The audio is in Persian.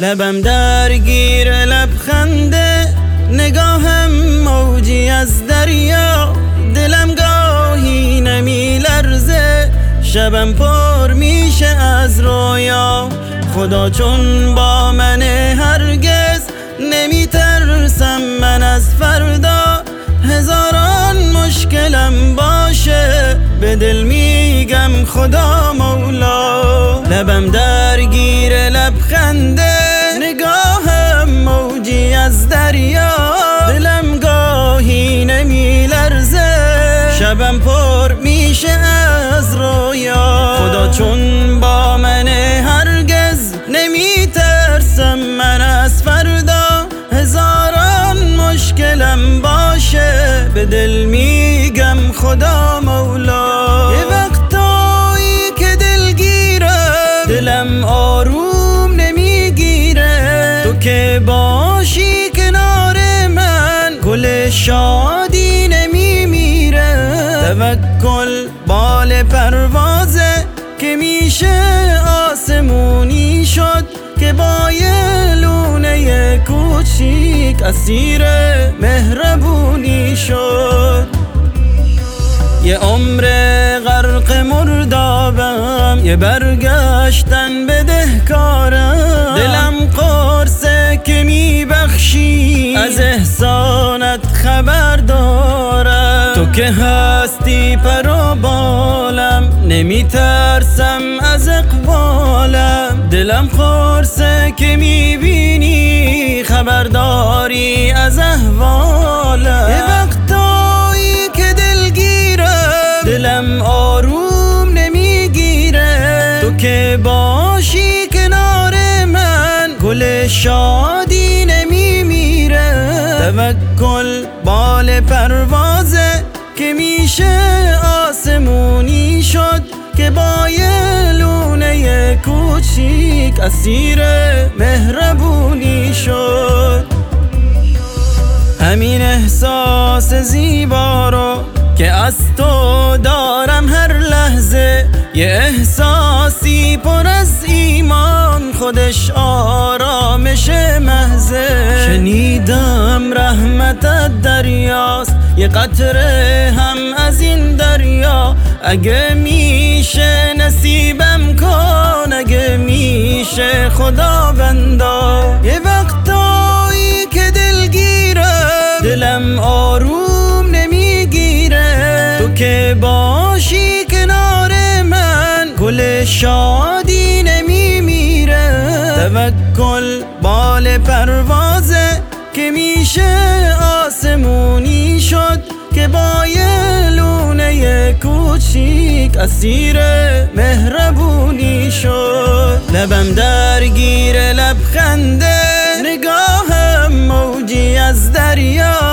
لبم درگیر لبخنده نگاهم موجی از دریا. دلم گاهی نمی لرزه شبم پر میشه از رویا. خدا چون با من هرگز نمی ترسم من از فردا هزاران مشکلم باشه. به دل میگم خدا مولا. لبم درگیر لبخنده که باشی کنار من گل شادی نمیمیره. توکل بال پروازه که میشه آسمونی شد که با یه لونه کوچیک اسیر مهربونی شد. یه عمر غرق مردابم یه برگشتن بدهکارم. دلم قرصه که میبخشی از احسانت خبر دارم. تو که هستی پر و بالم نمیترسم از اقبالم. دلم قرصه که می‌بینی خبرداری از احوالم. شادی نمیمیره. توکل بال پروازه که میشه آسمونی شد که با یه لونه کوچیک اسیر مهربونی شد. همین احساس زیبا رو که از تو دارم هر لحظه یه احساسی پر از ایمان خودش آرامش محضه. شنیدم رحمتت دریاست. یه قطره هم از این دریا. اگه میشه نصیبم کن اگه میشه خدا بندا یه وقتایی که دلگیرم دلم آروم نمی‌گیره. تو که باشی کنار من گل نمیمیره توکل بال پروازه که میشه آسمونی شد که با یه لونه کوچیک اسیر مهربونی شد. لبم درگیر لبخنده نگاهم موجی از دریا